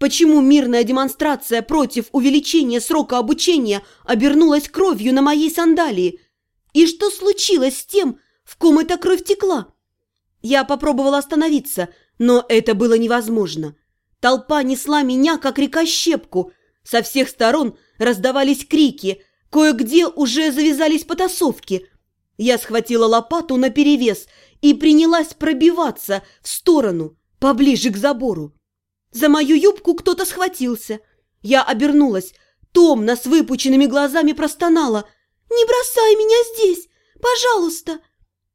Почему мирная демонстрация против увеличения срока обучения обернулась кровью на моей сандалии? И что случилось с тем, в ком эта кровь текла? Я попробовала остановиться, но это было невозможно. Толпа несла меня, как река щепку. Со всех сторон раздавались крики, кое-где уже завязались потасовки. Я схватила лопату наперевес и принялась пробиваться в сторону, поближе к забору. За мою юбку кто-то схватился. Я обернулась. Томно с выпученными глазами простонала. «Не бросай меня здесь! Пожалуйста!»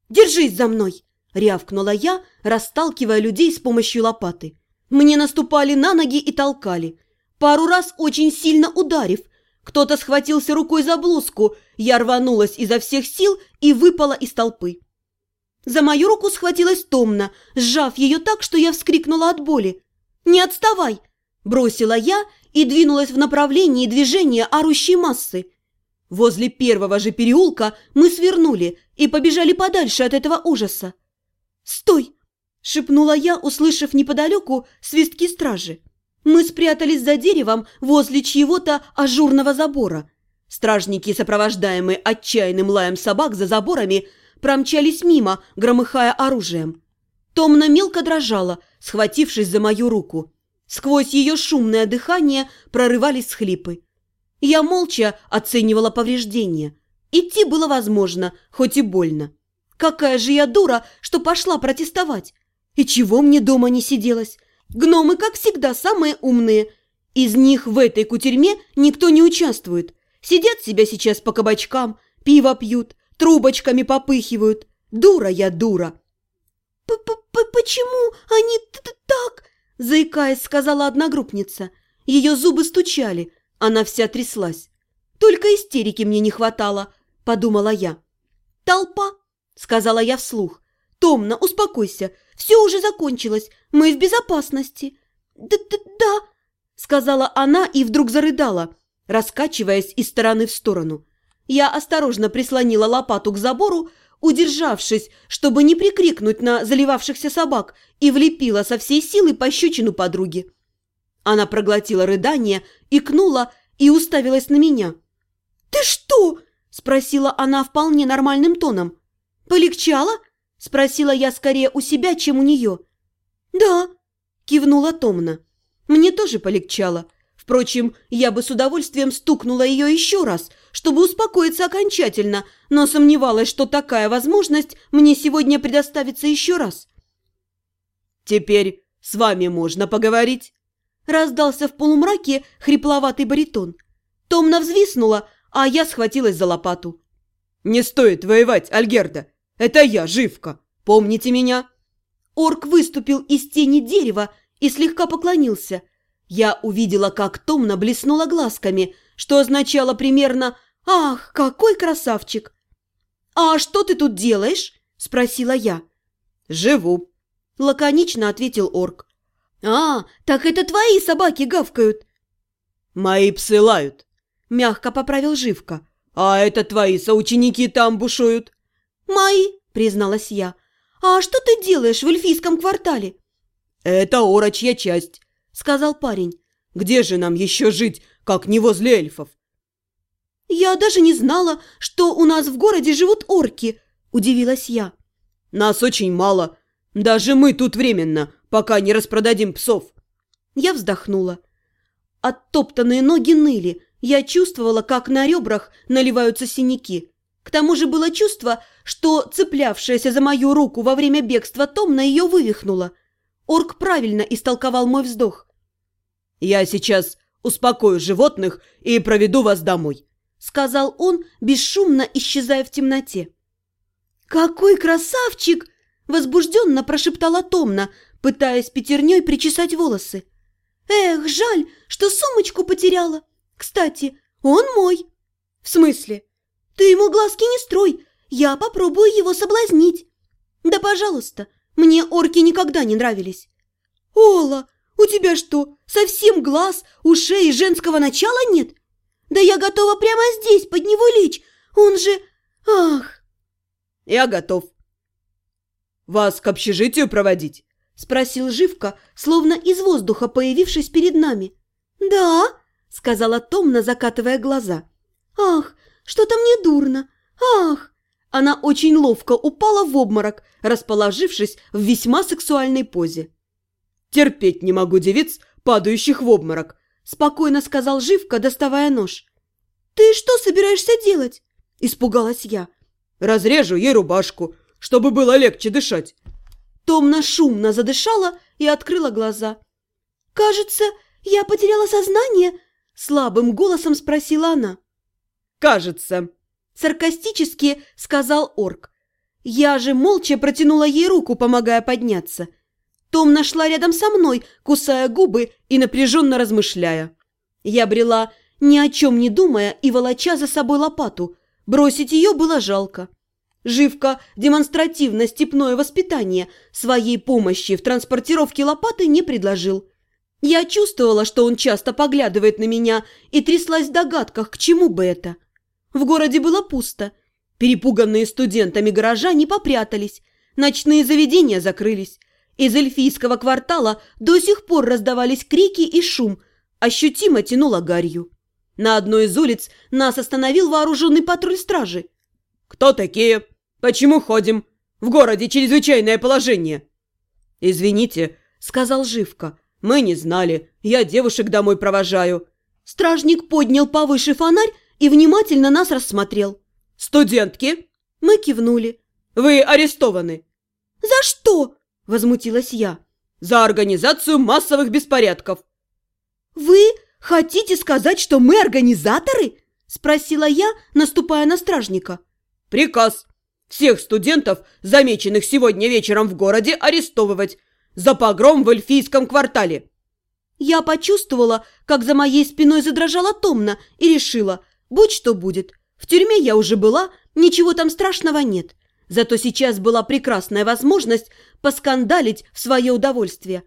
«Держись за мной!» – рявкнула я, расталкивая людей с помощью лопаты. Мне наступали на ноги и толкали. Пару раз очень сильно ударив. Кто-то схватился рукой за блузку. Я рванулась изо всех сил и выпала из толпы. За мою руку схватилась Томна, сжав ее так, что я вскрикнула от боли. «Не отставай!» – бросила я и двинулась в направлении движения орущей массы. Возле первого же переулка мы свернули и побежали подальше от этого ужаса. «Стой!» – шепнула я, услышав неподалеку свистки стражи. Мы спрятались за деревом возле чьего-то ажурного забора. Стражники, сопровождаемые отчаянным лаем собак за заборами, промчались мимо, громыхая оружием. Томна мелко дрожала, схватившись за мою руку. Сквозь ее шумное дыхание прорывались схлипы. Я молча оценивала повреждения. Идти было возможно, хоть и больно. Какая же я дура, что пошла протестовать. И чего мне дома не сиделось? Гномы, как всегда, самые умные. Из них в этой кутерьме никто не участвует. Сидят себя сейчас по кабачкам, пиво пьют, трубочками попыхивают. Дура я дура. П -п «Почему они так?» – заикаясь, сказала одногруппница. Ее зубы стучали, она вся тряслась. «Только истерики мне не хватало», – подумала я. «Толпа», – сказала я вслух. «Томна, успокойся, все уже закончилось, мы в безопасности». «Да-да-да», – сказала она и вдруг зарыдала, раскачиваясь из стороны в сторону. Я осторожно прислонила лопату к забору, удержавшись, чтобы не прикрикнуть на заливавшихся собак, и влепила со всей силы пощечину подруги. Она проглотила рыдание, икнула и уставилась на меня. «Ты что?» – спросила она вполне нормальным тоном. «Полегчало?» – спросила я скорее у себя, чем у нее. «Да», – кивнула Томна. «Мне тоже полегчало. Впрочем, я бы с удовольствием стукнула ее еще раз, чтобы успокоиться окончательно, но сомневалась, что такая возможность мне сегодня предоставится еще раз. «Теперь с вами можно поговорить?» Раздался в полумраке хрипловатый баритон. Томна взвиснула, а я схватилась за лопату. «Не стоит воевать, Альгерда! Это я, Живка! Помните меня?» Орк выступил из тени дерева и слегка поклонился – я увидела, как томно блеснула глазками, что означало примерно «Ах, какой красавчик!» «А что ты тут делаешь?» – спросила я. «Живу», – лаконично ответил орк. «А, так это твои собаки гавкают!» «Мои псы лают», – мягко поправил Живка. «А это твои соученики там бушуют». «Мои», – призналась я. «А что ты делаешь в эльфийском квартале?» «Это орочья часть сказал парень. «Где же нам еще жить, как не возле эльфов?» «Я даже не знала, что у нас в городе живут орки», – удивилась я. «Нас очень мало. Даже мы тут временно, пока не распродадим псов». Я вздохнула. Оттоптанные ноги ныли. Я чувствовала, как на ребрах наливаются синяки. К тому же было чувство, что цеплявшаяся за мою руку во время бегства Томна ее вывихнула. Орк правильно истолковал мой вздох. «Я сейчас успокою животных и проведу вас домой», — сказал он, бесшумно исчезая в темноте. «Какой красавчик!» — возбужденно прошептала Томна, пытаясь пятерней причесать волосы. «Эх, жаль, что сумочку потеряла. Кстати, он мой». «В смысле?» «Ты ему глазки не строй, я попробую его соблазнить». «Да, пожалуйста, мне орки никогда не нравились». «Ола, у тебя что, совсем глаз, ушей и женского начала нет? Да я готова прямо здесь под него лечь. Он же... Ах!» «Я готов. Вас к общежитию проводить?» – спросил Живка, словно из воздуха появившись перед нами. «Да», – сказала Томна, закатывая глаза. «Ах, что-то мне дурно! Ах!» Она очень ловко упала в обморок, расположившись в весьма сексуальной позе. «Терпеть не могу девиц, падающих в обморок», – спокойно сказал Живка, доставая нож. «Ты что собираешься делать?» – испугалась я. «Разрежу ей рубашку, чтобы было легче дышать». Томна шумно задышала и открыла глаза. «Кажется, я потеряла сознание?» – слабым голосом спросила она. «Кажется», – саркастически сказал орк. Я же молча протянула ей руку, помогая подняться. Том нашла рядом со мной, кусая губы и напряженно размышляя. Я брела, ни о чем не думая и волоча за собой лопату. Бросить ее было жалко. Живка демонстративно степное воспитание своей помощи в транспортировке лопаты не предложил. Я чувствовала, что он часто поглядывает на меня и тряслась в догадках, к чему бы это. В городе было пусто. Перепуганные студентами горожане попрятались, ночные заведения закрылись. Из эльфийского квартала до сих пор раздавались крики и шум, ощутимо тянуло гарью. На одной из улиц нас остановил вооруженный патруль стражи. «Кто такие?» Почему ходим? В городе чрезвычайное положение!» «Извините», — сказал Живка. «Мы не знали. Я девушек домой провожаю». Стражник поднял повыше фонарь и внимательно нас рассмотрел. «Студентки?» Мы кивнули. «Вы арестованы». «За что?» – возмутилась я. «За организацию массовых беспорядков». «Вы хотите сказать, что мы организаторы?» – спросила я, наступая на стражника. «Приказ. Всех студентов, замеченных сегодня вечером в городе, арестовывать. За погром в эльфийском квартале. Я почувствовала, как за моей спиной задрожала томно и решила, будь что будет. В тюрьме я уже была, ничего там страшного нет. Зато сейчас была прекрасная возможность поскандалить в свое удовольствие.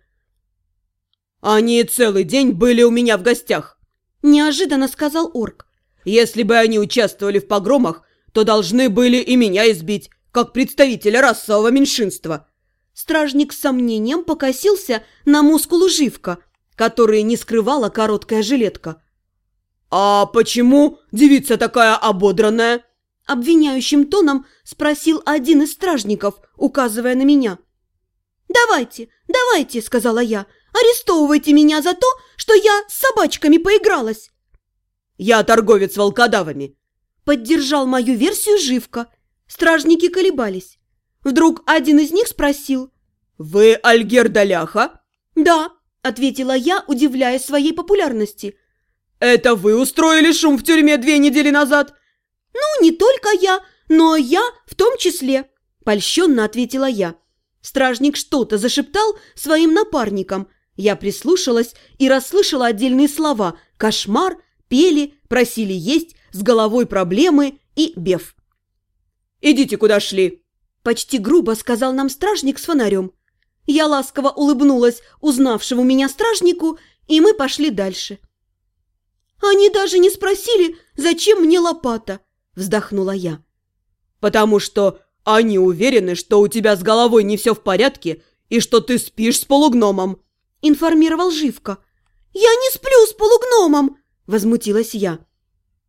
«Они целый день были у меня в гостях», – неожиданно сказал орк. «Если бы они участвовали в погромах, то должны были и меня избить, как представителя расового меньшинства». Стражник с сомнением покосился на мускулу живка, который не скрывала короткая жилетка. «А почему девица такая ободранная?» Обвиняющим тоном спросил один из стражников, указывая на меня. «Давайте, давайте», — сказала я, — «арестовывайте меня за то, что я с собачками поигралась». «Я торговец волкодавами», Поддержал мою версию Живка. Стражники колебались. Вдруг один из них спросил. «Вы Альгер Даляха?» «Да», — ответила я, удивляясь своей популярности. «Это вы устроили шум в тюрьме две недели назад?» «Ну, не только я, но я в том числе», — польщенно ответила я. Стражник что-то зашептал своим напарникам. Я прислушалась и расслышала отдельные слова «кошмар», «пели», «просили есть», с головой проблемы и беф. «Идите, куда шли!» Почти грубо сказал нам стражник с фонарем. Я ласково улыбнулась узнавшему меня стражнику, и мы пошли дальше. «Они даже не спросили, зачем мне лопата?» – вздохнула я. «Потому что они уверены, что у тебя с головой не все в порядке и что ты спишь с полугномом», – информировал Живка. «Я не сплю с полугномом!» – возмутилась я.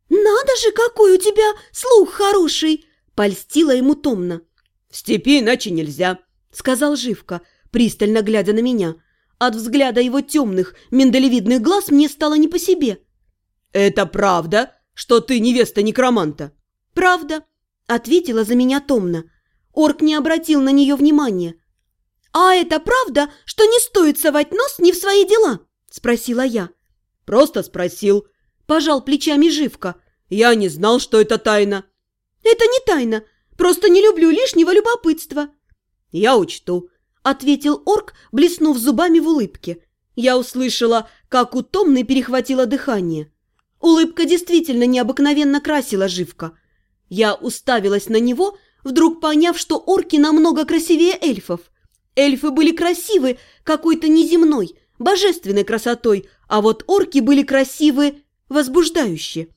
«Надо же, какой у тебя слух хороший!» – польстила ему томно. «В степи иначе нельзя», – сказал Живка, пристально глядя на меня. От взгляда его темных, миндалевидных глаз мне стало не по себе. «Это правда, что ты невеста некроманта?» «Правда», – ответила за меня томно. Орк не обратил на нее внимания. «А это правда, что не стоит совать нос не в свои дела?» – спросила я. «Просто спросил», Пожал плечами Живка. «Я не знал, что это тайна». «Это не тайна. Просто не люблю лишнего любопытства». «Я учту», — ответил орк, блеснув зубами в улыбке. Я услышала, как у Томны перехватило дыхание. Улыбка действительно необыкновенно красила Живка. Я уставилась на него, вдруг поняв, что орки намного красивее эльфов. Эльфы были красивы какой-то неземной, божественной красотой, а вот орки были красивы возбуждающе.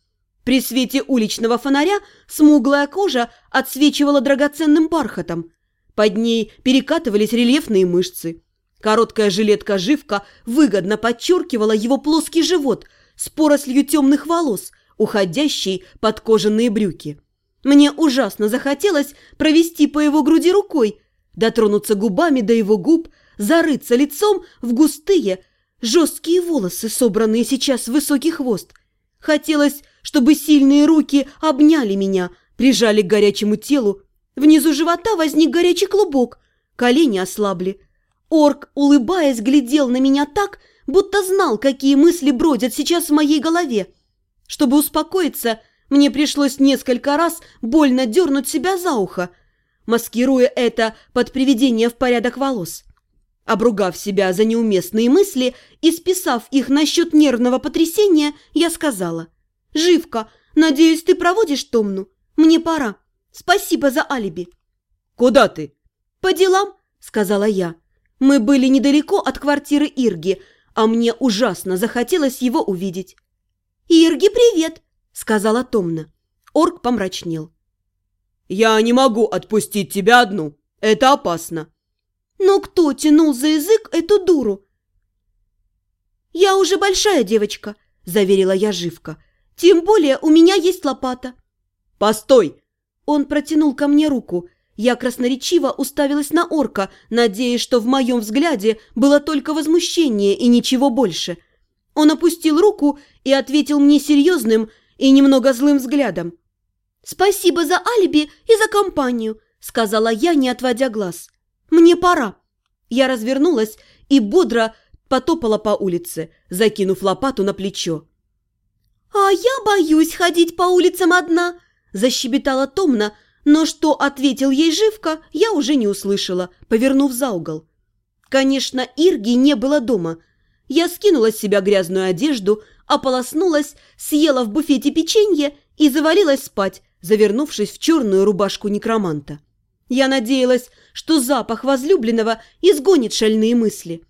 При свете уличного фонаря смуглая кожа отсвечивала драгоценным бархатом. Под ней перекатывались рельефные мышцы. Короткая жилетка-живка выгодно подчеркивала его плоский живот с порослью темных волос, уходящей под кожаные брюки. Мне ужасно захотелось провести по его груди рукой, дотронуться губами до его губ, зарыться лицом в густые, жесткие волосы, собранные сейчас в высокий хвост. Хотелось, чтобы сильные руки обняли меня, прижали к горячему телу. Внизу живота возник горячий клубок, колени ослабли. Орк, улыбаясь, глядел на меня так, будто знал, какие мысли бродят сейчас в моей голове. Чтобы успокоиться, мне пришлось несколько раз больно дернуть себя за ухо, маскируя это под приведение в порядок волос. Обругав себя за неуместные мысли и списав их насчет нервного потрясения, я сказала. «Живка, надеюсь, ты проводишь Томну? Мне пора. Спасибо за алиби». «Куда ты?» «По делам», — сказала я. Мы были недалеко от квартиры Ирги, а мне ужасно захотелось его увидеть. «Ирги, привет!» — сказала Томна. Орк помрачнел. «Я не могу отпустить тебя одну. Это опасно». Но кто тянул за язык эту дуру? «Я уже большая девочка», – заверила я Живка. «Тем более у меня есть лопата». «Постой!» Он протянул ко мне руку. Я красноречиво уставилась на орка, надеясь, что в моем взгляде было только возмущение и ничего больше. Он опустил руку и ответил мне серьезным и немного злым взглядом. «Спасибо за алиби и за компанию», – сказала я, не отводя глаз. «Мне пора». Я развернулась и бодро потопала по улице, закинув лопату на плечо. «А я боюсь ходить по улицам одна», – защебетала томно, но что ответил ей Живка, я уже не услышала, повернув за угол. Конечно, Ирги не было дома. Я скинула с себя грязную одежду, ополоснулась, съела в буфете печенье и завалилась спать, завернувшись в черную рубашку некроманта. Я надеялась, что запах возлюбленного изгонит шальные мысли.